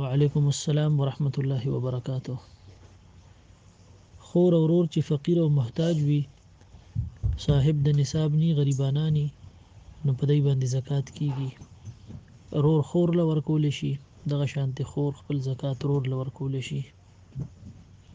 وعلیکم السلام ورحمت الله وبرکاته خور او ورور چې فقیر او محتاج وي صاحب د نصاب ني غریبانانی نو په دای باندې زکات کیږي رور خور لور کول شي دغه شانتي خور خپل زکات رور لور کول شي